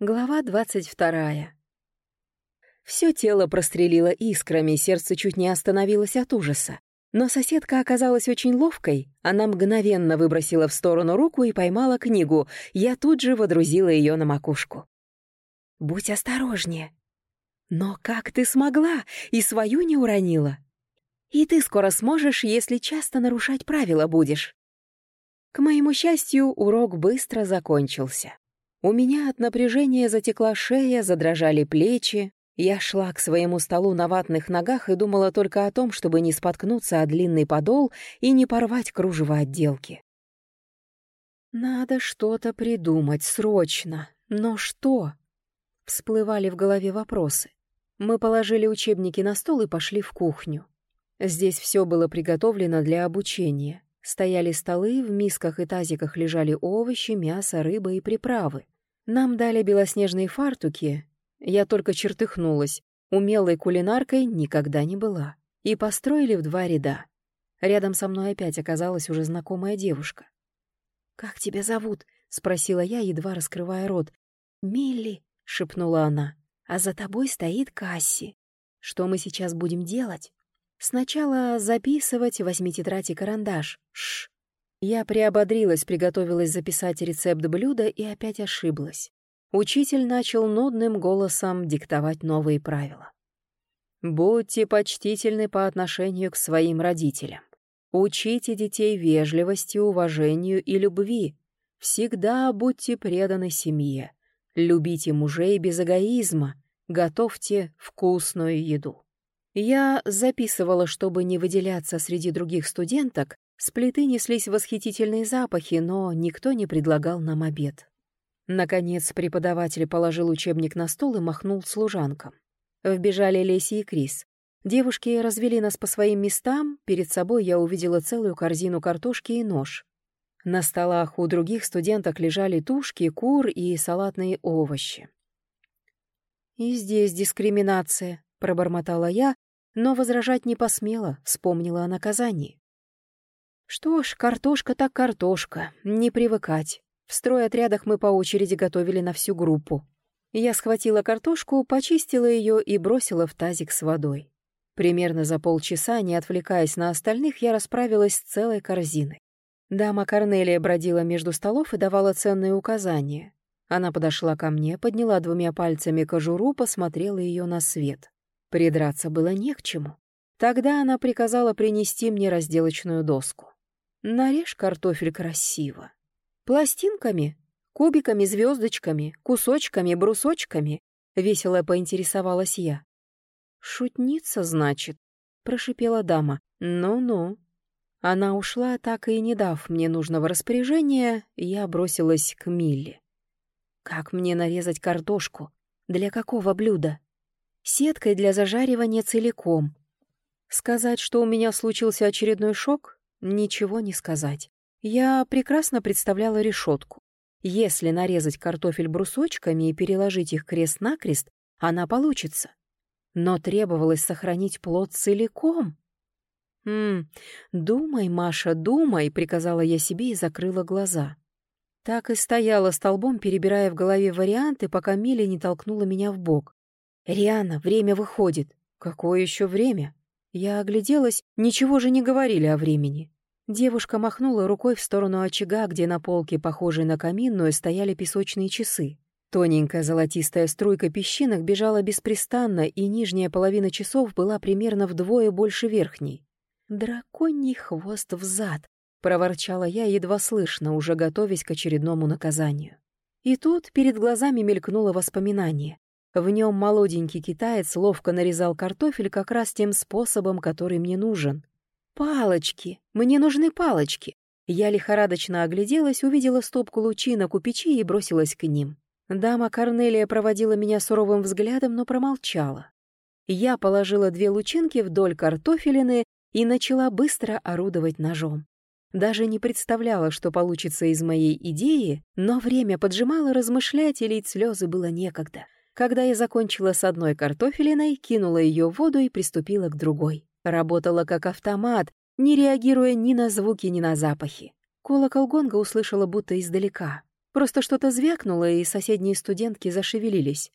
Глава двадцать вторая. Все тело прострелило искрами, сердце чуть не остановилось от ужаса. Но соседка оказалась очень ловкой. Она мгновенно выбросила в сторону руку и поймала книгу. Я тут же водрузила ее на макушку. «Будь осторожнее». «Но как ты смогла? И свою не уронила?» «И ты скоро сможешь, если часто нарушать правила будешь». К моему счастью, урок быстро закончился. У меня от напряжения затекла шея, задрожали плечи. Я шла к своему столу на ватных ногах и думала только о том, чтобы не споткнуться о длинный подол и не порвать кружево отделки. «Надо что-то придумать, срочно. Но что?» Всплывали в голове вопросы. Мы положили учебники на стол и пошли в кухню. Здесь все было приготовлено для обучения. Стояли столы, в мисках и тазиках лежали овощи, мясо, рыба и приправы. Нам дали белоснежные фартуки. Я только чертыхнулась. Умелой кулинаркой никогда не была. И построили в два ряда. Рядом со мной опять оказалась уже знакомая девушка. «Как тебя зовут?» — спросила я, едва раскрывая рот. «Милли», — шепнула она, — «а за тобой стоит Касси. Что мы сейчас будем делать?» «Сначала записывать, возьми тетрадь и карандаш. Шш, я приободрилась, приготовилась записать рецепт блюда и опять ошиблась. Учитель начал нудным голосом диктовать новые правила. «Будьте почтительны по отношению к своим родителям. Учите детей вежливости, уважению и любви. Всегда будьте преданы семье. Любите мужей без эгоизма. Готовьте вкусную еду». Я записывала, чтобы не выделяться среди других студенток, с плиты неслись восхитительные запахи, но никто не предлагал нам обед. Наконец преподаватель положил учебник на стол и махнул служанкам. Вбежали Леси и Крис. Девушки развели нас по своим местам, перед собой я увидела целую корзину картошки и нож. На столах у других студенток лежали тушки, кур и салатные овощи. «И здесь дискриминация», — пробормотала я, но возражать не посмела, вспомнила о наказании. Что ж, картошка так картошка, не привыкать. В стройотрядах мы по очереди готовили на всю группу. Я схватила картошку, почистила ее и бросила в тазик с водой. Примерно за полчаса, не отвлекаясь на остальных, я расправилась с целой корзиной. Дама Корнелия бродила между столов и давала ценные указания. Она подошла ко мне, подняла двумя пальцами кожуру, посмотрела ее на свет. Придраться было не к чему. Тогда она приказала принести мне разделочную доску. Нарежь картофель красиво. Пластинками, кубиками, звездочками, кусочками, брусочками, весело поинтересовалась я. Шутница, значит, прошипела дама. Ну-ну. Она ушла, так и не дав мне нужного распоряжения, я бросилась к Милле. Как мне нарезать картошку? Для какого блюда? Сеткой для зажаривания целиком. Сказать, что у меня случился очередной шок, Ничего не сказать. Я прекрасно представляла решетку. Если нарезать картофель брусочками и переложить их крест-накрест, она получится. Но требовалось сохранить плод целиком. «М думай, Маша, думай», — приказала я себе и закрыла глаза. Так и стояла столбом, перебирая в голове варианты, пока Миля не толкнула меня в бок. «Риана, время выходит». «Какое еще время?» Я огляделась, ничего же не говорили о времени. Девушка махнула рукой в сторону очага, где на полке, похожей на каминную, стояли песочные часы. Тоненькая золотистая струйка песчинок бежала беспрестанно, и нижняя половина часов была примерно вдвое больше верхней. «Драконий хвост взад!» — проворчала я едва слышно, уже готовясь к очередному наказанию. И тут перед глазами мелькнуло воспоминание. В нем молоденький китаец ловко нарезал картофель как раз тем способом, который мне нужен — «Палочки! Мне нужны палочки!» Я лихорадочно огляделась, увидела стопку лучинок у печи и бросилась к ним. Дама Корнелия проводила меня суровым взглядом, но промолчала. Я положила две лучинки вдоль картофелины и начала быстро орудовать ножом. Даже не представляла, что получится из моей идеи, но время поджимало размышлять и лить слезы было некогда. Когда я закончила с одной картофелиной, кинула ее в воду и приступила к другой. Работала как автомат, не реагируя ни на звуки, ни на запахи. Колокол гонга услышала будто издалека. Просто что-то звякнуло, и соседние студентки зашевелились.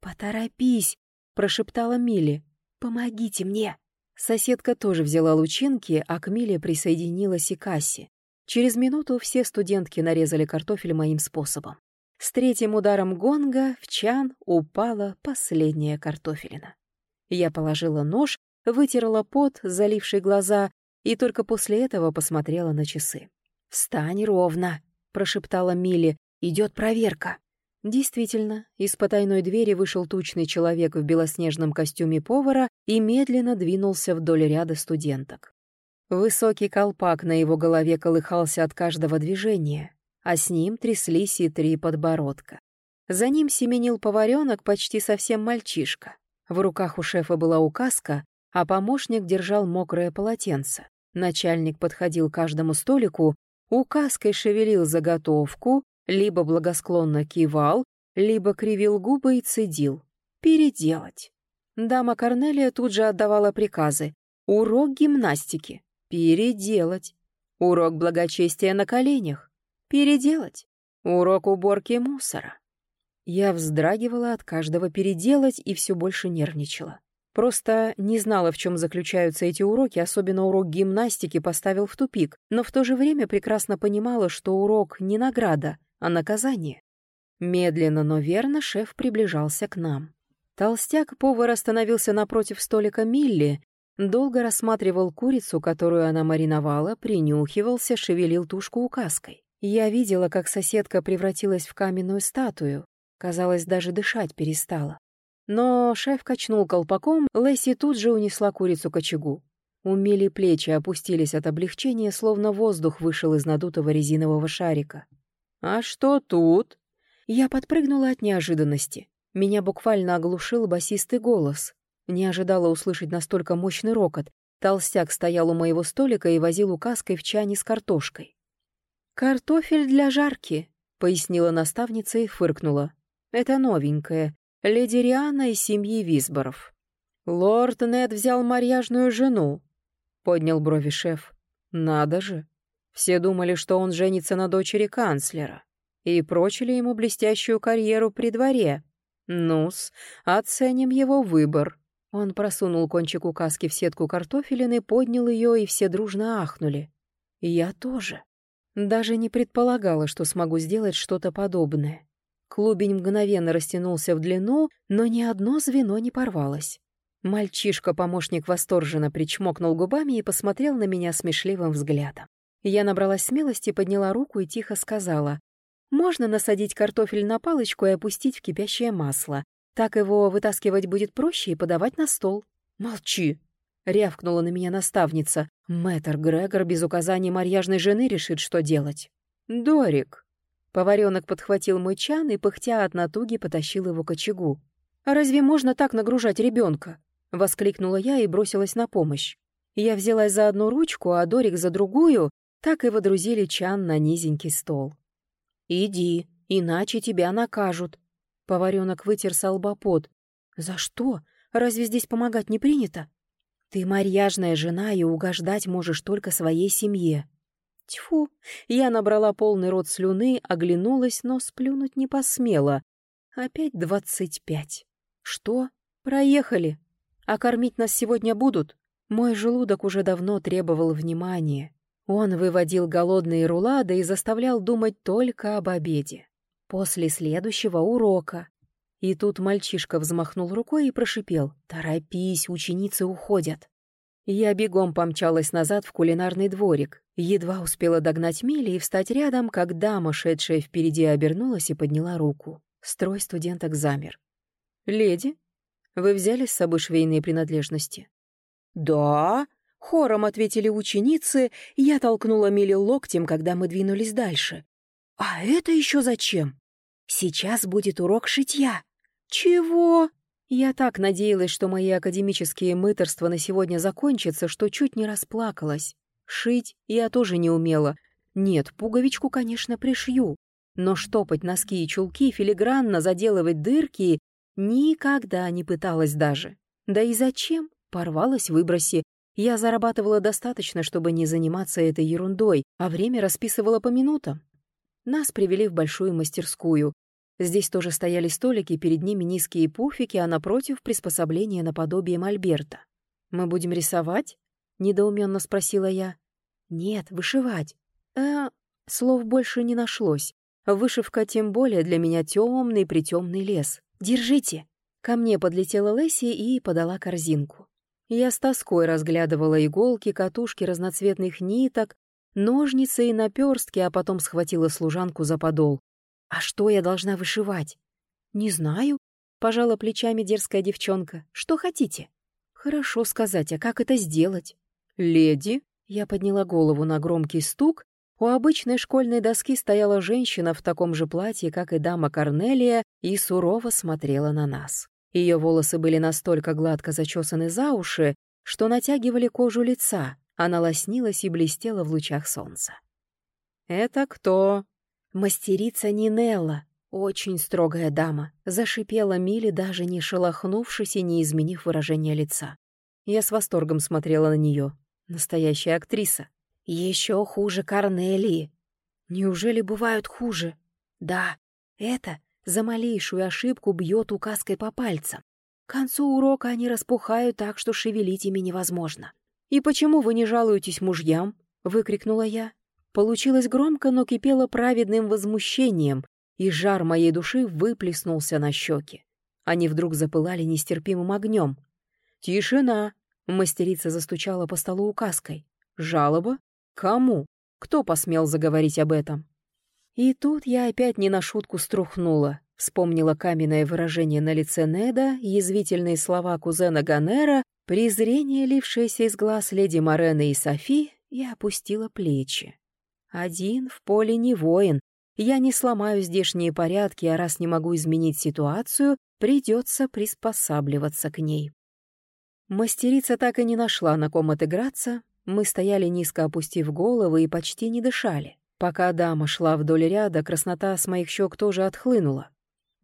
«Поторопись!» — прошептала Милли. «Помогите мне!» Соседка тоже взяла лучинки, а к Миле присоединилась и Касси. Через минуту все студентки нарезали картофель моим способом. С третьим ударом гонга в чан упала последняя картофелина. Я положила нож, вытерла пот, заливший глаза, и только после этого посмотрела на часы. «Встань ровно!» — прошептала Милли. «Идет проверка». Действительно, из потайной двери вышел тучный человек в белоснежном костюме повара и медленно двинулся вдоль ряда студенток. Высокий колпак на его голове колыхался от каждого движения, а с ним тряслись и три подбородка. За ним семенил поваренок почти совсем мальчишка. В руках у шефа была указка, а помощник держал мокрое полотенце. Начальник подходил к каждому столику, указкой шевелил заготовку, либо благосклонно кивал, либо кривил губы и цедил. «Переделать». Дама Корнелия тут же отдавала приказы. «Урок гимнастики. Переделать. Урок благочестия на коленях. Переделать. Урок уборки мусора». Я вздрагивала от каждого переделать и все больше нервничала. Просто не знала, в чем заключаются эти уроки, особенно урок гимнастики поставил в тупик, но в то же время прекрасно понимала, что урок не награда, а наказание. Медленно, но верно шеф приближался к нам. Толстяк-повар остановился напротив столика Милли, долго рассматривал курицу, которую она мариновала, принюхивался, шевелил тушку указкой. Я видела, как соседка превратилась в каменную статую, казалось, даже дышать перестала. Но шеф качнул колпаком, Лесси тут же унесла курицу к очагу. У плечи опустились от облегчения, словно воздух вышел из надутого резинового шарика. «А что тут?» Я подпрыгнула от неожиданности. Меня буквально оглушил басистый голос. Не ожидала услышать настолько мощный рокот. Толстяк стоял у моего столика и возил указкой в чане с картошкой. «Картофель для жарки», — пояснила наставница и фыркнула. «Это новенькое. Леди Риана из семьи Висборов». «Лорд Нед взял марьяжную жену», — поднял брови шеф. «Надо же. Все думали, что он женится на дочери канцлера, и прочили ему блестящую карьеру при дворе. Ну-с, оценим его выбор. Он просунул кончик указки в сетку картофелины, поднял ее, и все дружно ахнули. Я тоже. Даже не предполагала, что смогу сделать что-то подобное. Клубень мгновенно растянулся в длину, но ни одно звено не порвалось. Мальчишка-помощник восторженно причмокнул губами и посмотрел на меня смешливым взглядом. Я набралась смелости, подняла руку и тихо сказала. «Можно насадить картофель на палочку и опустить в кипящее масло. Так его вытаскивать будет проще и подавать на стол». «Молчи!» — рявкнула на меня наставница. Мэтр Грегор без указаний марьяжной жены решит, что делать. «Дорик!» Поваренок подхватил мой чан и, пыхтя от натуги, потащил его к очагу. «А разве можно так нагружать ребенка?» — воскликнула я и бросилась на помощь. Я взялась за одну ручку, а Дорик за другую, так и водрузили чан на низенький стол. «Иди, иначе тебя накажут». Поваренок вытер со. «За что? Разве здесь помогать не принято?» «Ты марьяжная жена и угождать можешь только своей семье». Тьфу! Я набрала полный рот слюны, оглянулась, но сплюнуть не посмела. Опять двадцать пять. Что? Проехали. А кормить нас сегодня будут? Мой желудок уже давно требовал внимания. Он выводил голодные рулады и заставлял думать только об обеде. После следующего урока. И тут мальчишка взмахнул рукой и прошипел «Торопись, ученицы уходят». Я бегом помчалась назад в кулинарный дворик. Едва успела догнать Милли и встать рядом, как дама, шедшая впереди, обернулась и подняла руку. Строй студенток замер. «Леди, вы взяли с собой швейные принадлежности?» «Да», Хором ответили ученицы, я толкнула Милли локтем, когда мы двинулись дальше. «А это еще зачем?» «Сейчас будет урок шитья». «Чего?» Я так надеялась, что мои академические мыторства на сегодня закончатся, что чуть не расплакалась. Шить я тоже не умела. Нет, пуговичку, конечно, пришью. Но штопать носки и чулки, филигранно заделывать дырки никогда не пыталась даже. Да и зачем? Порвалась, выброси. Я зарабатывала достаточно, чтобы не заниматься этой ерундой, а время расписывала по минутам. Нас привели в большую мастерскую. Здесь тоже стояли столики, перед ними низкие пуфики, а напротив — приспособление наподобие мольберта. «Мы будем рисовать?» — недоуменно спросила я. «Нет, вышивать». «Э, слов больше не нашлось. Вышивка тем более для меня темный притемный лес. Держите!» Ко мне подлетела Лесси и подала корзинку. Я с тоской разглядывала иголки, катушки разноцветных ниток, ножницы и наперстки, а потом схватила служанку за подол. «А что я должна вышивать?» «Не знаю», — пожала плечами дерзкая девчонка. «Что хотите?» «Хорошо сказать, а как это сделать?» «Леди?» Я подняла голову на громкий стук. У обычной школьной доски стояла женщина в таком же платье, как и дама Корнелия, и сурово смотрела на нас. Ее волосы были настолько гладко зачесаны за уши, что натягивали кожу лица, она лоснилась и блестела в лучах солнца. «Это кто?» «Мастерица Нинелла, очень строгая дама», — зашипела Мили, даже не шелохнувшись и не изменив выражение лица. Я с восторгом смотрела на нее. Настоящая актриса. Еще хуже Корнелии. Неужели бывают хуже? Да, это за малейшую ошибку бьет указкой по пальцам. К концу урока они распухают так, что шевелить ими невозможно. «И почему вы не жалуетесь мужьям?» — выкрикнула я. Получилось громко, но кипело праведным возмущением, и жар моей души выплеснулся на щеки. Они вдруг запылали нестерпимым огнем. «Тишина!» — мастерица застучала по столу указкой. «Жалоба? Кому? Кто посмел заговорить об этом?» И тут я опять не на шутку струхнула. Вспомнила каменное выражение на лице Неда, язвительные слова кузена Ганера, презрение, лившееся из глаз леди Морены и Софи, и опустила плечи. Один в поле не воин. Я не сломаю здешние порядки, а раз не могу изменить ситуацию, придется приспосабливаться к ней. Мастерица так и не нашла, на ком отыграться. Мы стояли низко опустив головы и почти не дышали. Пока дама шла вдоль ряда, краснота с моих щек тоже отхлынула.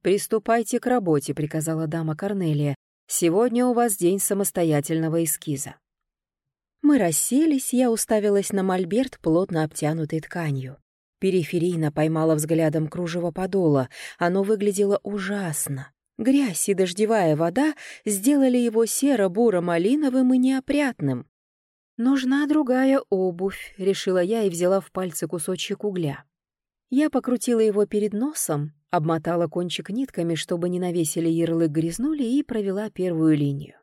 «Приступайте к работе», — приказала дама Корнелия. «Сегодня у вас день самостоятельного эскиза». Мы расселись, я уставилась на мольберт, плотно обтянутый тканью. Периферийно поймала взглядом кружево подола. Оно выглядело ужасно. Грязь и дождевая вода сделали его серо-буро-малиновым и неопрятным. «Нужна другая обувь», — решила я и взяла в пальцы кусочек угля. Я покрутила его перед носом, обмотала кончик нитками, чтобы не навесили ярлык грязнули, и провела первую линию.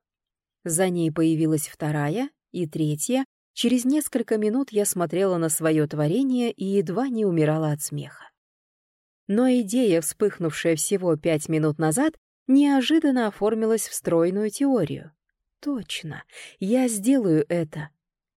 За ней появилась вторая и третья. Через несколько минут я смотрела на свое творение и едва не умирала от смеха. Но идея, вспыхнувшая всего пять минут назад, неожиданно оформилась в стройную теорию. Точно, я сделаю это,